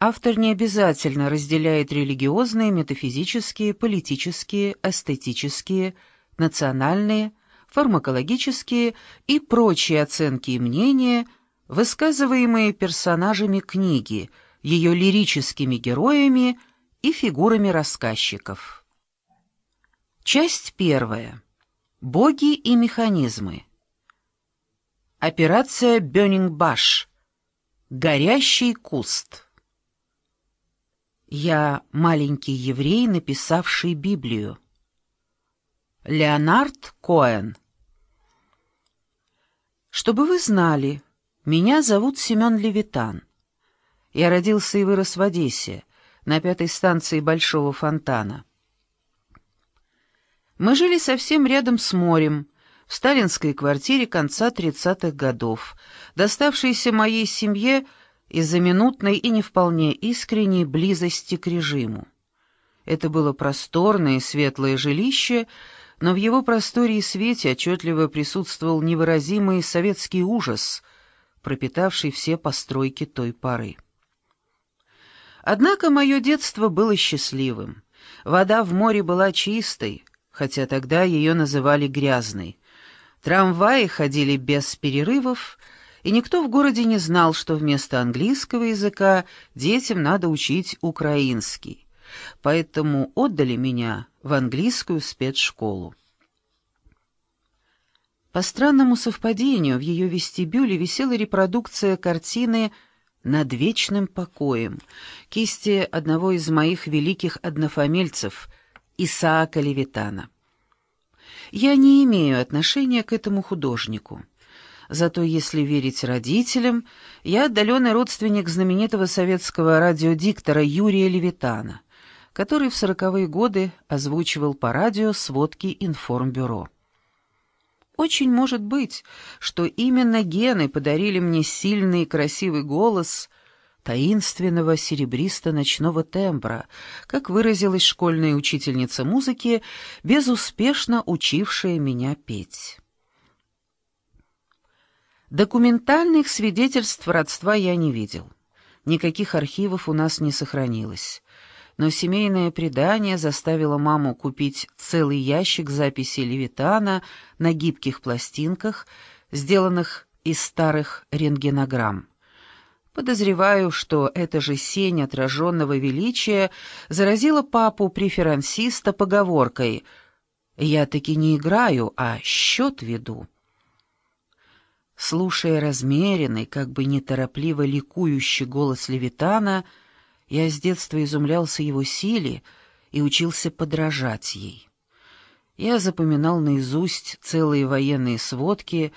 автор не обязательно разделяет религиозные, метафизические, политические, эстетические, национальные, фармакологические и прочие оценки и мнения, высказываемые персонажами книги, ее лирическими героями и фигурами рассказчиков. Часть первая. Боги и механизмы. Операция «Бёнинг-Баш». Горящий куст. Я маленький еврей, написавший Библию. Леонард Коэн. Чтобы вы знали, меня зовут Семен Левитан. Я родился и вырос в Одессе, на пятой станции Большого фонтана. Мы жили совсем рядом с морем, в сталинской квартире конца 30-х годов, доставшейся моей семье из-за минутной и не вполне искренней близости к режиму. Это было просторное и светлое жилище, но в его просторе и свете отчетливо присутствовал невыразимый советский ужас, пропитавший все постройки той поры. Однако мое детство было счастливым. Вода в море была чистой, хотя тогда ее называли грязной. Трамваи ходили без перерывов, и никто в городе не знал, что вместо английского языка детям надо учить украинский. Поэтому отдали меня в английскую спецшколу. По странному совпадению в ее вестибюле висела репродукция картины «Над вечным покоем» кисти одного из моих великих однофамильцев, Исаака Левитана. Я не имею отношения к этому художнику. Зато, если верить родителям, я отдаленный родственник знаменитого советского радиодиктора Юрия Левитана, который в сороковые годы озвучивал по радио сводки информбюро. Очень может быть, что именно гены подарили мне сильный и красивый голос — таинственного серебристо-ночного тембра, как выразилась школьная учительница музыки, безуспешно учившая меня петь. Документальных свидетельств родства я не видел. Никаких архивов у нас не сохранилось. Но семейное предание заставило маму купить целый ящик записей Левитана на гибких пластинках, сделанных из старых рентгенограмм. Подозреваю, что эта же сень отраженного величия заразила папу преферансиста поговоркой «Я таки не играю, а счет веду». Слушая размеренный, как бы неторопливо ликующий голос Левитана, я с детства изумлялся его силе и учился подражать ей. Я запоминал наизусть целые военные сводки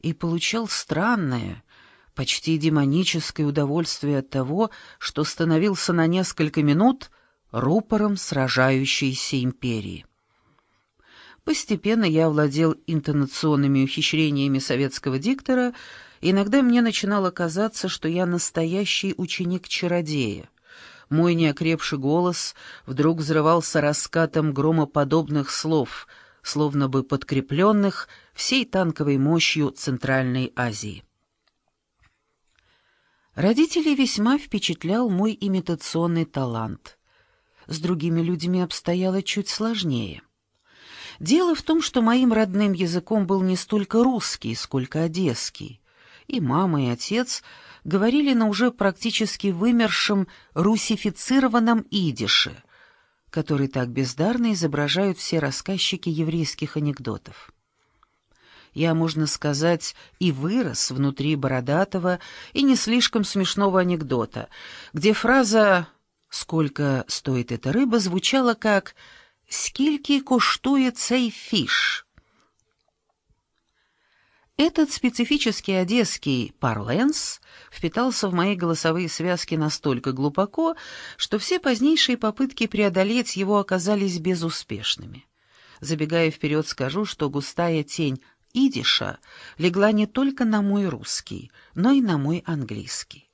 и получал странное — почти демоническое удовольствие от того, что становился на несколько минут рупором сражающейся империи. Постепенно я владел интонационными ухищрениями советского диктора, и иногда мне начинало казаться, что я настоящий ученик-чародея. Мой неокрепший голос вдруг взрывался раскатом громоподобных слов, словно бы подкрепленных всей танковой мощью Центральной Азии. Родителей весьма впечатлял мой имитационный талант. С другими людьми обстояло чуть сложнее. Дело в том, что моим родным языком был не столько русский, сколько одесский. И мама, и отец говорили на уже практически вымершем русифицированном идише, который так бездарно изображают все рассказчики еврейских анекдотов я, можно сказать, и вырос внутри бородатого и не слишком смешного анекдота, где фраза «Сколько стоит эта рыба?» звучала как «Скільки коштує цей фиш?» Этот специфический одесский парленс впитался в мои голосовые связки настолько глубоко, что все позднейшие попытки преодолеть его оказались безуспешными. Забегая вперед, скажу, что густая тень идиша легла не только на мой русский, но и на мой английский.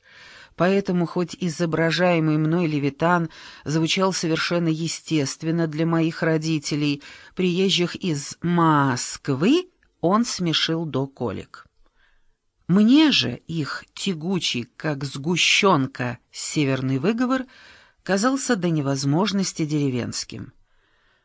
Поэтому, хоть изображаемый мной левитан звучал совершенно естественно для моих родителей, приезжих из Москвы, он смешил до колик. Мне же их тягучий, как сгущенка, северный выговор казался до невозможности деревенским.